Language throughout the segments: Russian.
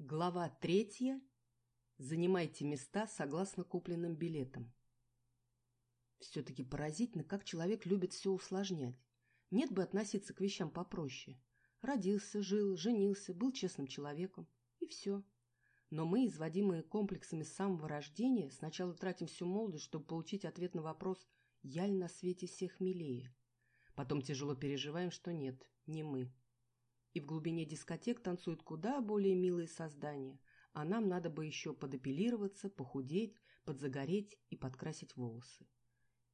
Глава третья. Занимайте места согласно купленным билетам. Все-таки поразительно, как человек любит все усложнять. Нет бы относиться к вещам попроще. Родился, жил, женился, был честным человеком. И все. Но мы, изводимые комплексами с самого рождения, сначала тратим всю молодость, чтобы получить ответ на вопрос «Я ли на свете всех милее?». Потом тяжело переживаем, что нет, не мы. И в глубине дискотек танцуют куда более милые создания, а нам надо бы еще подапеллироваться, похудеть, подзагореть и подкрасить волосы.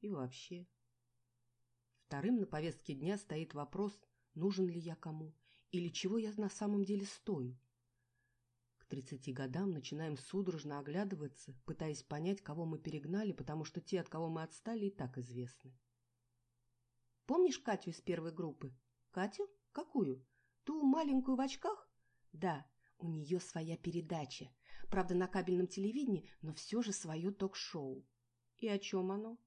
И вообще. Вторым на повестке дня стоит вопрос, нужен ли я кому, или чего я на самом деле стою. К тридцати годам начинаем судорожно оглядываться, пытаясь понять, кого мы перегнали, потому что те, от кого мы отстали, и так известны. Помнишь Катю из первой группы? Катю? Какую? Ту маленькую в очках? Да, у нее своя передача. Правда, на кабельном телевидении, но все же свое ток-шоу. И о чем оно?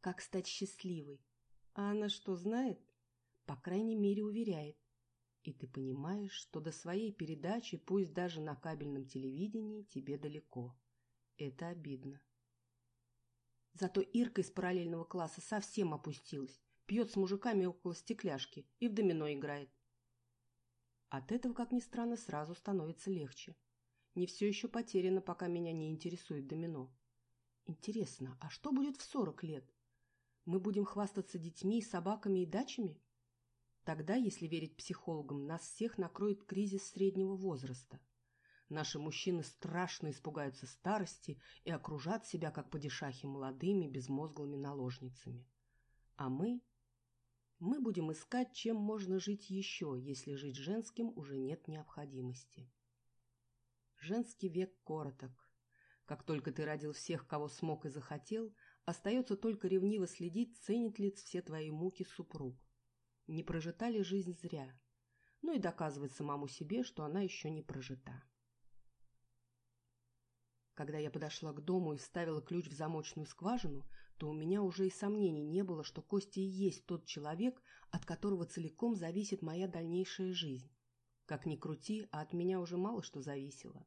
Как стать счастливой. А она что, знает? По крайней мере, уверяет. И ты понимаешь, что до своей передачи, пусть даже на кабельном телевидении, тебе далеко. Это обидно. Зато Ирка из параллельного класса совсем опустилась. Пьет с мужиками около стекляшки и в домино играет. От этого, как ни странно, сразу становится легче. Не все еще потеряно, пока меня не интересует домино. Интересно, а что будет в сорок лет? Мы будем хвастаться детьми, собаками и дачами? Тогда, если верить психологам, нас всех накроет кризис среднего возраста. Наши мужчины страшно испугаются старости и окружат себя, как падишахи, молодыми, безмозглыми наложницами. А мы... Мы будем искать, чем можно жить еще, если жить женским уже нет необходимости. Женский век короток. Как только ты родил всех, кого смог и захотел, остается только ревниво следить, ценит ли все твои муки супруг не прожита ли жизнь зря, ну и доказывать самому себе, что она еще не прожита. Когда я подошла к дому и вставила ключ в замочную скважину, то у меня уже и сомнений не было, что Костя и есть тот человек, от которого целиком зависит моя дальнейшая жизнь. Как ни крути, а от меня уже мало что зависело.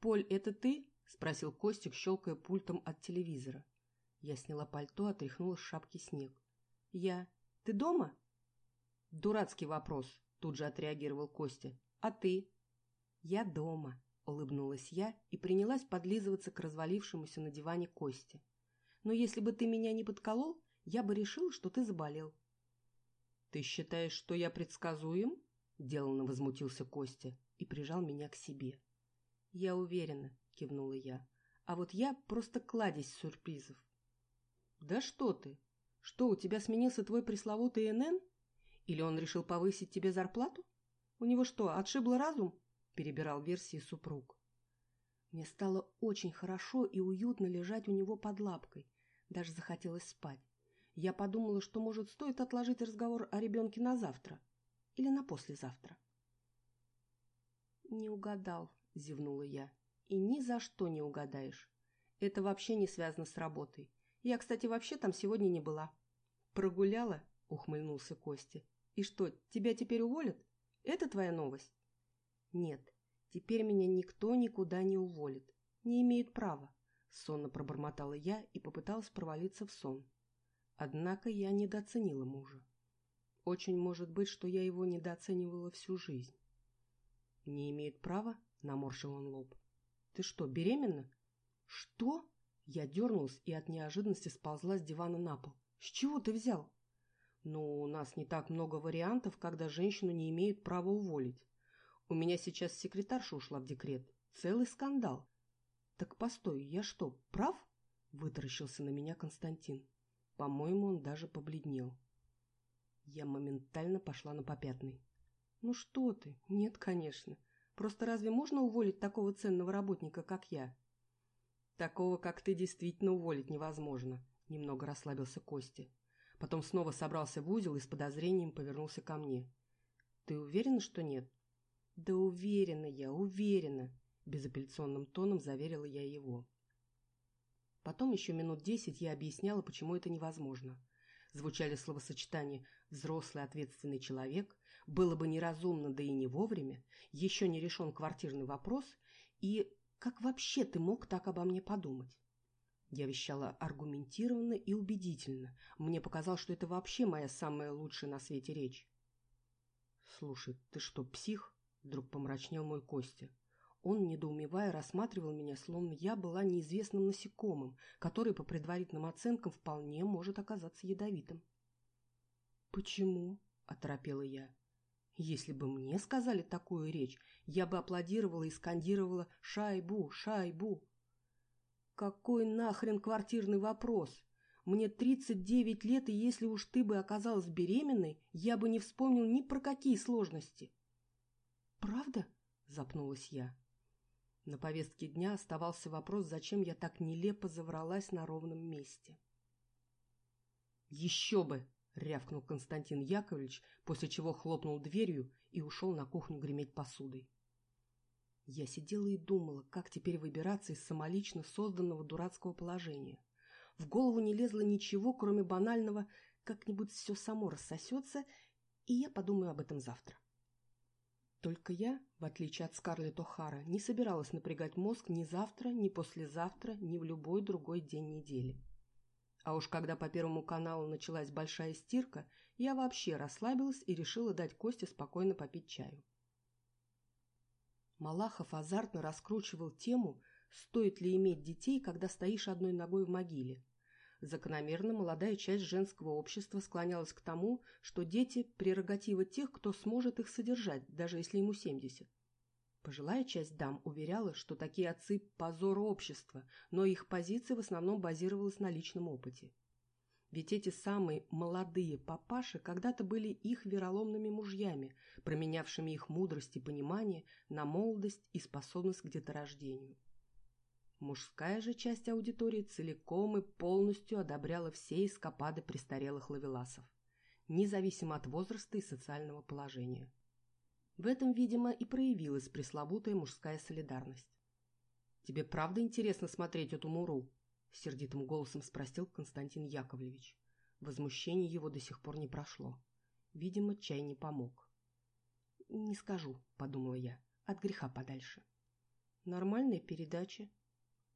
«Поль, это ты?» – спросил Костик, щелкая пультом от телевизора. Я сняла пальто, отряхнула с шапки снег. «Я. Ты дома?» «Дурацкий вопрос», — тут же отреагировал Костя. «А ты?» «Я дома», — улыбнулась я и принялась подлизываться к развалившемуся на диване Косте. «Но если бы ты меня не подколол, я бы решил, что ты заболел». «Ты считаешь, что я предсказуем?» — деланно возмутился Костя и прижал меня к себе. «Я уверена», — кивнула я. «А вот я просто кладезь сюрпризов». «Да что ты! Что, у тебя сменился твой пресловутый НН?» Или он решил повысить тебе зарплату? У него что, отшибло разум?» – перебирал версии супруг. Мне стало очень хорошо и уютно лежать у него под лапкой. Даже захотелось спать. Я подумала, что, может, стоит отложить разговор о ребенке на завтра или на послезавтра. «Не угадал», — зевнула я. «И ни за что не угадаешь. Это вообще не связано с работой. Я, кстати, вообще там сегодня не была». «Прогуляла?» — ухмыльнулся Костя. И что, тебя теперь уволят? Это твоя новость? Нет, теперь меня никто никуда не уволит. Не имеет права. Сонно пробормотала я и попыталась провалиться в сон. Однако я недооценила мужа. Очень может быть, что я его недооценивала всю жизнь. «Не имеет права?» — наморщил он лоб. «Ты что, беременна?» «Что?» Я дернулась и от неожиданности сползла с дивана на пол. «С чего ты взял?» Но у нас не так много вариантов, когда женщину не имеют права уволить. У меня сейчас секретарша ушла в декрет. Целый скандал. Так постой, я что, прав? Вытаращился на меня Константин. По-моему, он даже побледнел. Я моментально пошла на попятный. Ну что ты? Нет, конечно. Просто разве можно уволить такого ценного работника, как я? Такого, как ты, действительно уволить невозможно. Немного расслабился Костя. Потом снова собрался в узел и с подозрением повернулся ко мне. «Ты уверена, что нет?» «Да уверена я, уверена!» Безапелляционным тоном заверила я его. Потом еще минут десять я объясняла, почему это невозможно. Звучали словосочетания «взрослый ответственный человек», Было бы неразумно, да и не вовремя. Еще не решен квартирный вопрос. И как вообще ты мог так обо мне подумать? Я вещала аргументированно и убедительно. Мне показалось, что это вообще моя самая лучшая на свете речь. «Слушай, ты что, псих?» — вдруг помрачнел мой Костя. Он, недоумевая, рассматривал меня, словно я была неизвестным насекомым, который, по предварительным оценкам, вполне может оказаться ядовитым. «Почему?» — оторопела я. «Если бы мне сказали такую речь, я бы аплодировала и скандировала «Шайбу! Шайбу!» «Какой нахрен квартирный вопрос? Мне тридцать девять лет, и если уж ты бы оказалась беременной, я бы не вспомнил ни про какие сложности». «Правда?» — запнулась я. На повестке дня оставался вопрос, зачем я так нелепо завралась на ровном месте. «Еще бы!» — рявкнул Константин Яковлевич, после чего хлопнул дверью и ушел на кухню греметь посудой. Я сидела и думала, как теперь выбираться из самолично созданного дурацкого положения. В голову не лезло ничего, кроме банального «как-нибудь все само рассосется», и я подумаю об этом завтра. Только я, в отличие от Скарлетт О'Хара, не собиралась напрягать мозг ни завтра, ни послезавтра, ни в любой другой день недели. А уж когда по Первому каналу началась большая стирка, я вообще расслабилась и решила дать Косте спокойно попить чаю. Малахов азартно раскручивал тему, стоит ли иметь детей, когда стоишь одной ногой в могиле. Закономерно молодая часть женского общества склонялась к тому, что дети – прерогатива тех, кто сможет их содержать, даже если ему 70. Пожилая часть дам уверяла, что такие отцы – позор общества, но их позиция в основном базировалась на личном опыте. Ведь эти самые молодые папаши когда-то были их вероломными мужьями, променявшими их мудрость и понимание на молодость и способность к деторождению. Мужская же часть аудитории целиком и полностью одобряла все эскапады престарелых лавеласов, независимо от возраста и социального положения. В этом, видимо, и проявилась пресловутая мужская солидарность. «Тебе правда интересно смотреть эту муру?» — сердитым голосом спросил Константин Яковлевич. Возмущение его до сих пор не прошло. Видимо, чай не помог. «Не скажу», — подумала я, — «от греха подальше». «Нормальная передача»,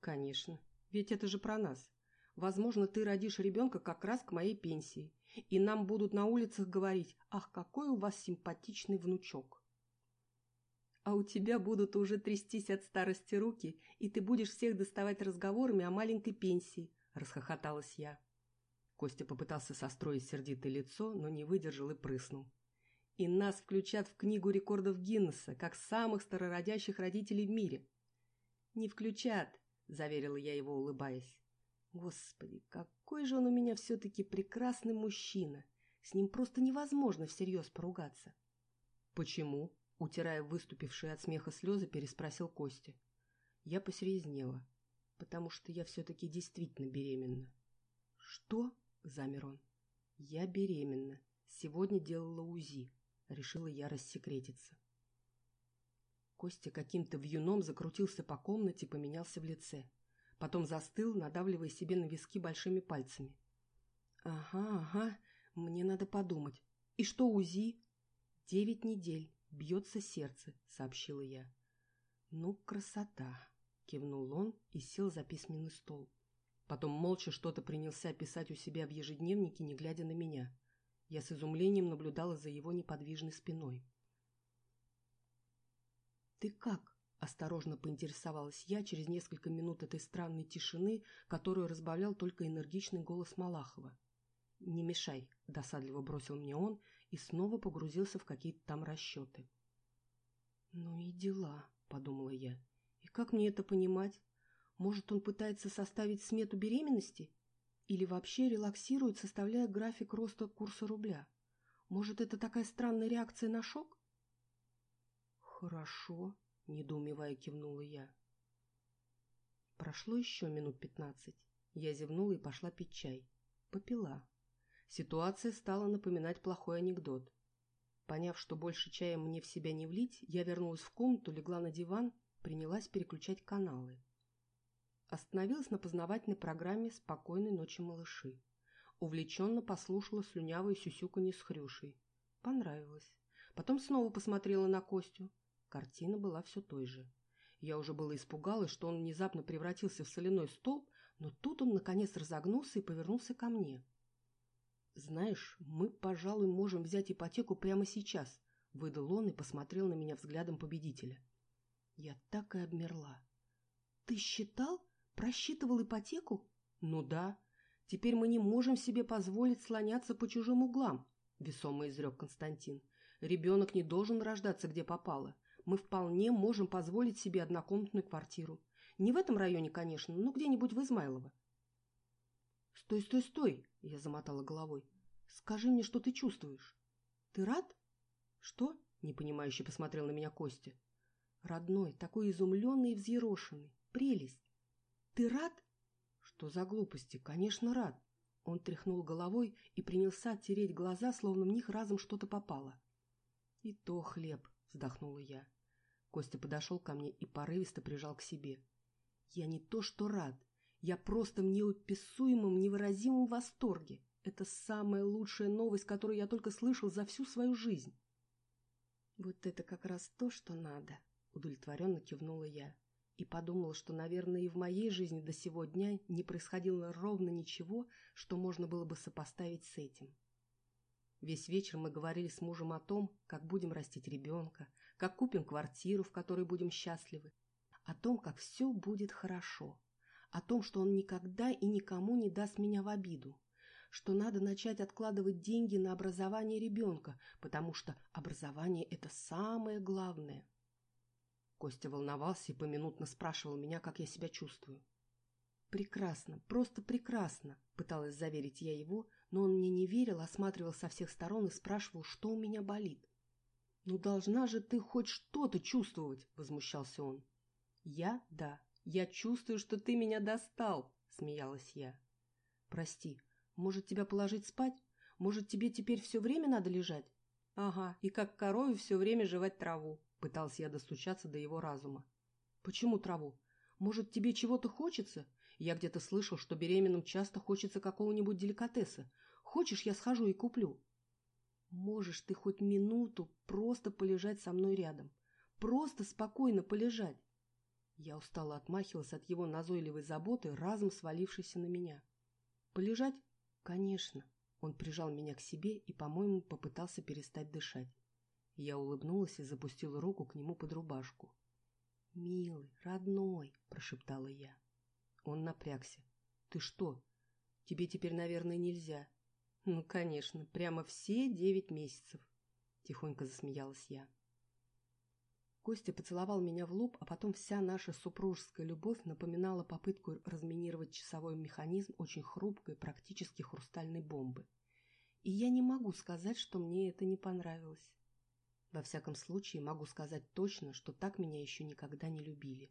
Конечно, ведь это же про нас. Возможно, ты родишь ребенка как раз к моей пенсии, и нам будут на улицах говорить «Ах, какой у вас симпатичный внучок!» А у тебя будут уже трястись от старости руки, и ты будешь всех доставать разговорами о маленькой пенсии, — расхохоталась я. Костя попытался состроить сердитое лицо, но не выдержал и прыснул. И нас включат в книгу рекордов Гиннесса, как самых старородящих родителей в мире. Не включат, — заверила я его, улыбаясь. «Господи, какой же он у меня все-таки прекрасный мужчина! С ним просто невозможно всерьез поругаться!» «Почему?» — утирая выступившие от смеха слезы, переспросил Костя. Я посерьезнела, потому что я все-таки действительно беременна. «Что?» — замер он. «Я беременна. Сегодня делала УЗИ». Решила я рассекретиться. Костя каким-то вьюном закрутился по комнате, поменялся в лице. Потом застыл, надавливая себе на виски большими пальцами. «Ага, ага, мне надо подумать. И что УЗИ?» «Девять недель. Бьется сердце», — сообщила я. «Ну, красота!» — кивнул он и сел за письменный стол. Потом молча что-то принялся писать у себя в ежедневнике, не глядя на меня. Я с изумлением наблюдала за его неподвижной спиной. «Ты как?» – осторожно поинтересовалась я через несколько минут этой странной тишины, которую разбавлял только энергичный голос Малахова. «Не мешай», – досадливо бросил мне он и снова погрузился в какие-то там расчеты. «Ну и дела», – подумала я. «И как мне это понимать? Может, он пытается составить смету беременности? Или вообще релаксирует, составляя график роста курса рубля? Может, это такая странная реакция на шок? «Хорошо», — недоумевая кивнула я. Прошло еще минут пятнадцать. Я зевнула и пошла пить чай. Попила. Ситуация стала напоминать плохой анекдот. Поняв, что больше чая мне в себя не влить, я вернулась в комнату, легла на диван, принялась переключать каналы. Остановилась на познавательной программе «Спокойной ночи, малыши». Увлеченно послушала слюнявую сюсюканье с Хрюшей. Понравилось. Потом снова посмотрела на Костю. Картина была все той же. Я уже было испугалась, что он внезапно превратился в соляной столб, но тут он наконец разогнулся и повернулся ко мне. «Знаешь, мы, пожалуй, можем взять ипотеку прямо сейчас», — выдал он и посмотрел на меня взглядом победителя. Я так и обмерла. «Ты считал? Просчитывал ипотеку?» «Ну да. Теперь мы не можем себе позволить слоняться по чужим углам», — весомо изрек Константин. «Ребенок не должен рождаться, где попало. Мы вполне можем позволить себе однокомнатную квартиру. Не в этом районе, конечно, но где-нибудь в Измайлово. «Стой, стой, стой!» – я замотала головой. «Скажи мне, что ты чувствуешь. Ты рад?» «Что?» – непонимающе посмотрел на меня Костя. «Родной, такой изумленный и взъерошенный. Прелесть! Ты рад?» «Что за глупости? Конечно, рад!» Он тряхнул головой и принялся тереть глаза, словно в них разом что-то попало. «И то хлеб!» – вздохнула я. Костя подошел ко мне и порывисто прижал к себе. «Я не то что рад, я просто в неописуемом, невыразимом восторге. Это самая лучшая новость, которую я только слышал за всю свою жизнь». «Вот это как раз то, что надо», – удовлетворенно кивнула я и подумала, что, наверное, и в моей жизни до сего дня не происходило ровно ничего, что можно было бы сопоставить с этим. Весь вечер мы говорили с мужем о том, как будем растить ребенка, как купим квартиру, в которой будем счастливы, о том, как все будет хорошо, о том, что он никогда и никому не даст меня в обиду, что надо начать откладывать деньги на образование ребенка, потому что образование – это самое главное. Костя волновался и поминутно спрашивал меня, как я себя чувствую. «Прекрасно, просто прекрасно», – пыталась заверить я его, но он мне не верил, осматривал со всех сторон и спрашивал, что у меня болит. «Ну должна же ты хоть что-то чувствовать!» – возмущался он. «Я? Да. Я чувствую, что ты меня достал!» – смеялась я. «Прости, может, тебя положить спать? Может, тебе теперь все время надо лежать?» «Ага, и как корове все время жевать траву», – пытался я достучаться до его разума. «Почему траву? Может, тебе чего-то хочется? Я где-то слышал, что беременным часто хочется какого-нибудь деликатеса. Хочешь, я схожу и куплю?» «Можешь ты хоть минуту просто полежать со мной рядом. Просто спокойно полежать!» Я устало отмахивалась от его назойливой заботы, разом свалившейся на меня. «Полежать? Конечно!» Он прижал меня к себе и, по-моему, попытался перестать дышать. Я улыбнулась и запустила руку к нему под рубашку. «Милый, родной!» – прошептала я. Он напрягся. «Ты что? Тебе теперь, наверное, нельзя». «Ну, конечно, прямо все девять месяцев», – тихонько засмеялась я. Костя поцеловал меня в лоб, а потом вся наша супружеская любовь напоминала попытку разминировать часовой механизм очень хрупкой, практически хрустальной бомбы. И я не могу сказать, что мне это не понравилось. Во всяком случае, могу сказать точно, что так меня еще никогда не любили.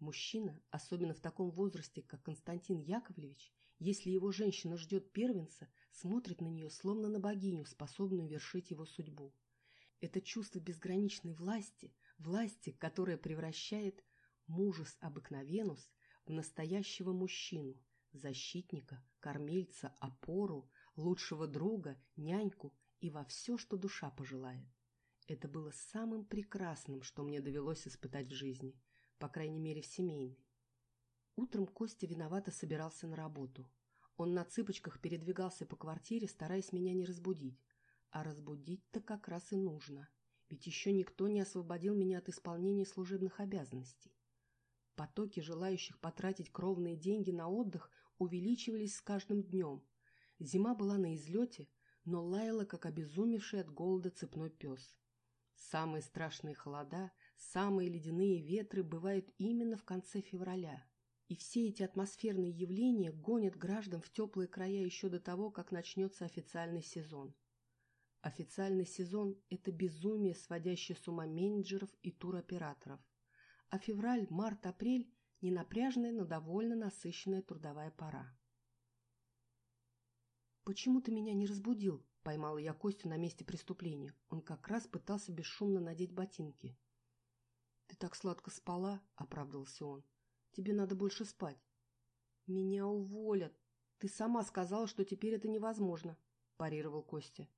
Мужчина, особенно в таком возрасте, как Константин Яковлевич, если его женщина ждет первенца, смотрит на нее словно на богиню, способную вершить его судьбу. Это чувство безграничной власти, власти, которая превращает мужес обыкновенус в настоящего мужчину, защитника, кормильца, опору, лучшего друга, няньку и во все, что душа пожелает. Это было самым прекрасным, что мне довелось испытать в жизни – по крайней мере в семейной. Утром Костя виновато собирался на работу. Он на цыпочках передвигался по квартире, стараясь меня не разбудить. А разбудить-то как раз и нужно, ведь еще никто не освободил меня от исполнения служебных обязанностей. Потоки желающих потратить кровные деньги на отдых увеличивались с каждым днем. Зима была на излете, но лаяла, как обезумевший от голода цепной пес. Самые страшные холода Самые ледяные ветры бывают именно в конце февраля. И все эти атмосферные явления гонят граждан в теплые края еще до того, как начнется официальный сезон. Официальный сезон – это безумие, сводящее с ума менеджеров и туроператоров. А февраль, март, апрель – ненапряжная, но довольно насыщенная трудовая пора. «Почему ты меня не разбудил?» – поймала я Костю на месте преступления. Он как раз пытался бесшумно надеть ботинки – «Ты так сладко спала», — оправдывался он. «Тебе надо больше спать». «Меня уволят. Ты сама сказала, что теперь это невозможно», — парировал Костя.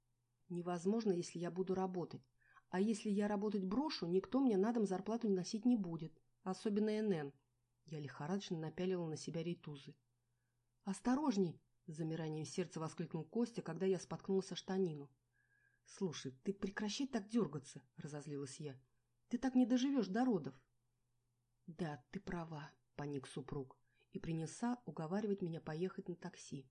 Невозможно, если я буду работать. А если я работать брошу, никто мне на дом зарплату носить не будет. Особенно НН. Я лихорадочно напялила на себя рейтузы. «Осторожней!» – с замиранием сердца воскликнул Костя, когда я споткнулся штанину. «Слушай, ты прекращай так дергаться!» – разозлилась я. «Ты так не доживешь до родов!» «Да, ты права», – паник супруг и принялся уговаривать меня поехать на такси.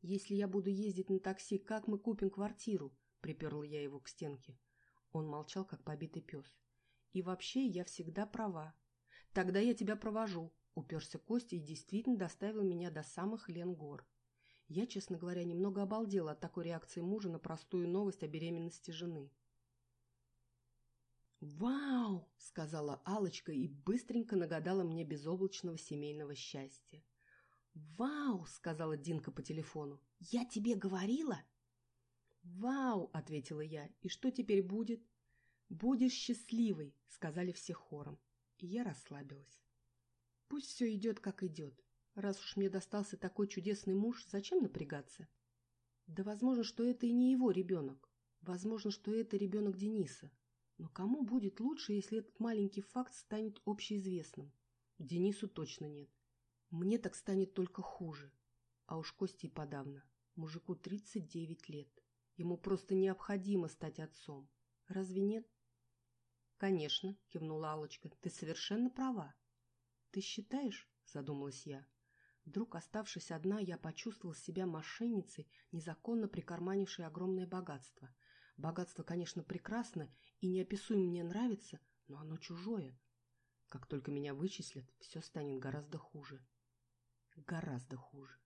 «Если я буду ездить на такси, как мы купим квартиру?» – приперла я его к стенке. Он молчал, как побитый пес. «И вообще я всегда права. Тогда я тебя провожу», – уперся Костя и действительно доставил меня до самых Ленгор. Я, честно говоря, немного обалдела от такой реакции мужа на простую новость о беременности жены. «Вау!» — сказала алочка и быстренько нагадала мне безоблачного семейного счастья. «Вау!» — сказала Динка по телефону. «Я тебе говорила?» «Вау!» — ответила я. «И что теперь будет?» «Будешь счастливой!» — сказали все хором. И я расслабилась. Пусть все идет, как идет. Раз уж мне достался такой чудесный муж, зачем напрягаться? Да возможно, что это и не его ребенок. Возможно, что это ребенок Дениса. Но кому будет лучше, если этот маленький факт станет общеизвестным? Денису точно нет. Мне так станет только хуже. А уж Кости и подавно. Мужику 39 лет. Ему просто необходимо стать отцом. Разве нет? Конечно, кивнула Алочка. Ты совершенно права. Ты считаешь? Задумалась я. Вдруг, оставшись одна, я почувствовала себя мошенницей, незаконно прикарманившей огромное богатство. Богатство, конечно, прекрасно и неописуемо мне нравится, но оно чужое. Как только меня вычислят, все станет гораздо хуже. Гораздо хуже.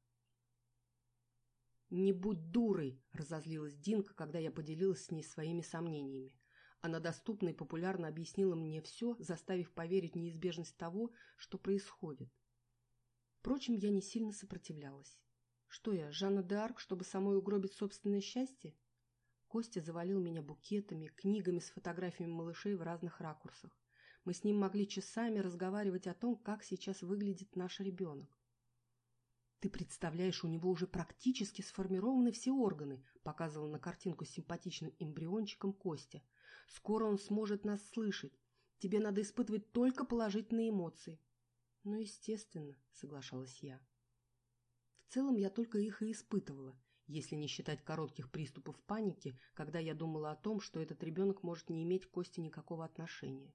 «Не будь дурой!» – разозлилась Динка, когда я поделилась с ней своими сомнениями. Она доступно и популярно объяснила мне все, заставив поверить в неизбежность того, что происходит. Впрочем, я не сильно сопротивлялась. Что я, Жанна д'Арк, чтобы самой угробить собственное счастье? Костя завалил меня букетами, книгами с фотографиями малышей в разных ракурсах. Мы с ним могли часами разговаривать о том, как сейчас выглядит наш ребенок. «Ты представляешь, у него уже практически сформированы все органы», показывал на картинку с симпатичным эмбриончиком Костя. «Скоро он сможет нас слышать. Тебе надо испытывать только положительные эмоции». «Ну, естественно», — соглашалась я. В целом я только их и испытывала, если не считать коротких приступов паники, когда я думала о том, что этот ребенок может не иметь к Косте никакого отношения.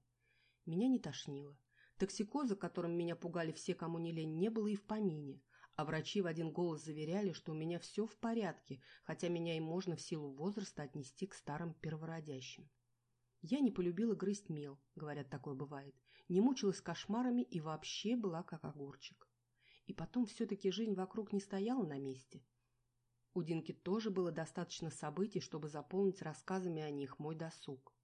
Меня не тошнило. Токсикоза, которым меня пугали все, кому не лень, не было и в помине, а врачи в один голос заверяли, что у меня все в порядке, хотя меня и можно в силу возраста отнести к старым первородящим. Я не полюбила грызть мел, говорят, такое бывает, не мучилась кошмарами и вообще была как огурчик. И потом все-таки жизнь вокруг не стояла на месте. У Динки тоже было достаточно событий, чтобы заполнить рассказами о них мой досуг.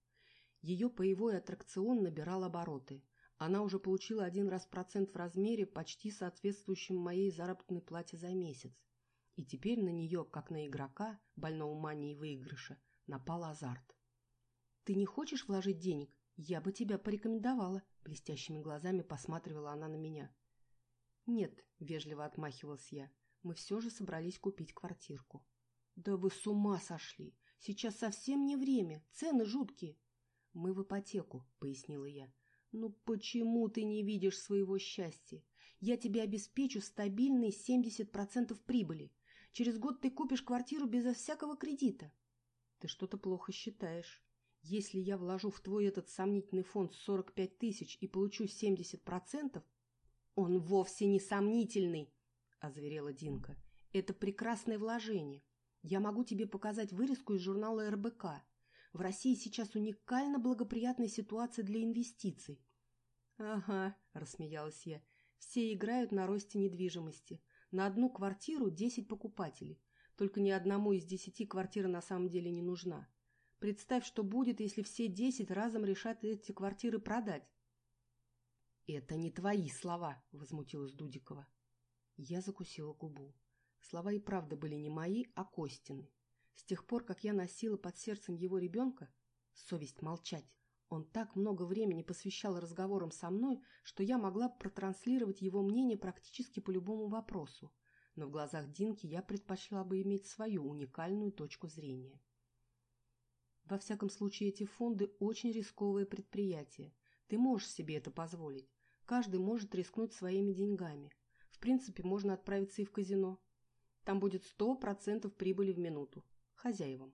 Ее боевой аттракцион набирал обороты. Она уже получила один раз процент в размере, почти соответствующем моей заработной плате за месяц. И теперь на нее, как на игрока, больного манией выигрыша, напал азарт. «Ты не хочешь вложить денег? Я бы тебя порекомендовала», блестящими глазами посматривала она на меня. «Нет», — вежливо отмахивалась я, мы все же собрались купить квартирку. «Да вы с ума сошли! Сейчас совсем не время, цены жуткие!» «Мы в ипотеку», — пояснила я. «Ну почему ты не видишь своего счастья? Я тебе обеспечу стабильные 70% прибыли. Через год ты купишь квартиру безо всякого кредита». «Ты что-то плохо считаешь. Если я вложу в твой этот сомнительный фонд 45 тысяч и получу 70%, он вовсе не сомнительный!» — озверела Динка. «Это прекрасное вложение. Я могу тебе показать вырезку из журнала РБК. В России сейчас уникально благоприятная ситуация для инвестиций». «Ага», — рассмеялась я, — «все играют на росте недвижимости. На одну квартиру десять покупателей. Только ни одному из десяти квартира на самом деле не нужна. Представь, что будет, если все десять разом решат эти квартиры продать». «Это не твои слова», — возмутилась Дудикова. Я закусила губу. Слова и правда были не мои, а Костины. С тех пор, как я носила под сердцем его ребенка, совесть молчать, он так много времени посвящал разговорам со мной, что я могла протранслировать его мнение практически по любому вопросу. Но в глазах Динки я предпочла бы иметь свою уникальную точку зрения. Во всяком случае, эти фонды очень рисковые предприятия. Ты можешь себе это позволить. Каждый может рискнуть своими деньгами. В принципе, можно отправиться и в казино. Там будет сто процентов прибыли в минуту. Хозяевам.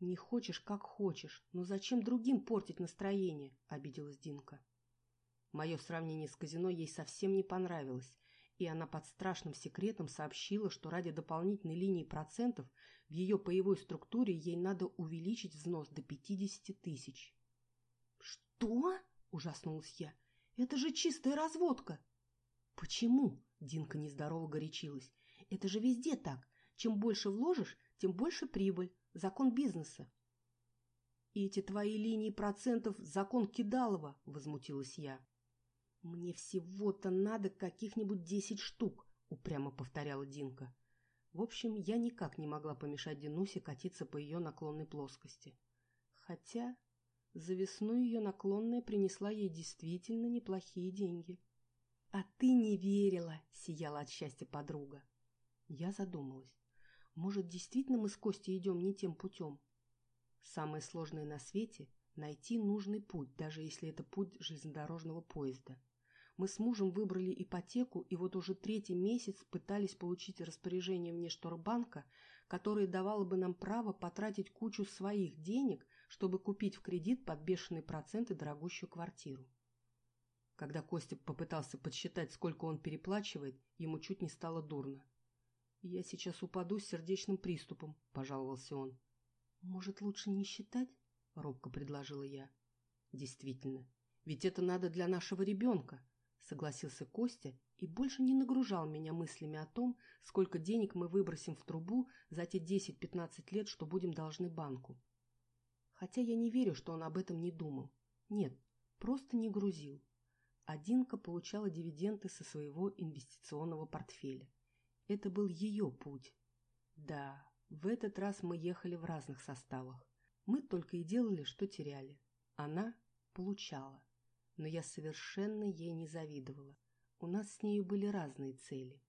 Не хочешь, как хочешь, но зачем другим портить настроение? Обиделась Динка. Мое сравнение с казино ей совсем не понравилось, и она под страшным секретом сообщила, что ради дополнительной линии процентов в ее паевой структуре ей надо увеличить взнос до 50 тысяч. «Что?» – ужаснулась я. «Это же чистая разводка!» «Почему?» – Динка нездорово горячилась. «Это же везде так. Чем больше вложишь, тем больше прибыль. Закон бизнеса». «И эти твои линии процентов – закон Кидалова!» – возмутилась я. «Мне всего-то надо каких-нибудь десять штук», — упрямо повторяла Динка. В общем, я никак не могла помешать Динусе катиться по ее наклонной плоскости. Хотя за весну ее наклонная принесла ей действительно неплохие деньги. «А ты не верила!» — сияла от счастья подруга. Я задумалась. Может, действительно мы с Костей идем не тем путем? Самое сложное на свете — найти нужный путь, даже если это путь железнодорожного поезда. Мы с мужем выбрали ипотеку, и вот уже третий месяц пытались получить распоряжение внешторгбанка, которое давало бы нам право потратить кучу своих денег, чтобы купить в кредит под бешеные проценты дорогущую квартиру. Когда Костя попытался подсчитать, сколько он переплачивает, ему чуть не стало дурно. «Я сейчас упаду с сердечным приступом», – пожаловался он. «Может, лучше не считать?» – робко предложила я. «Действительно, ведь это надо для нашего ребенка», согласился Костя и больше не нагружал меня мыслями о том, сколько денег мы выбросим в трубу за те 10-15 лет, что будем должны банку. Хотя я не верю, что он об этом не думал. Нет, просто не грузил. Одинка получала дивиденды со своего инвестиционного портфеля. Это был ее путь. Да, в этот раз мы ехали в разных составах. Мы только и делали, что теряли. Она получала но я совершенно ей не завидовала. У нас с нею были разные цели.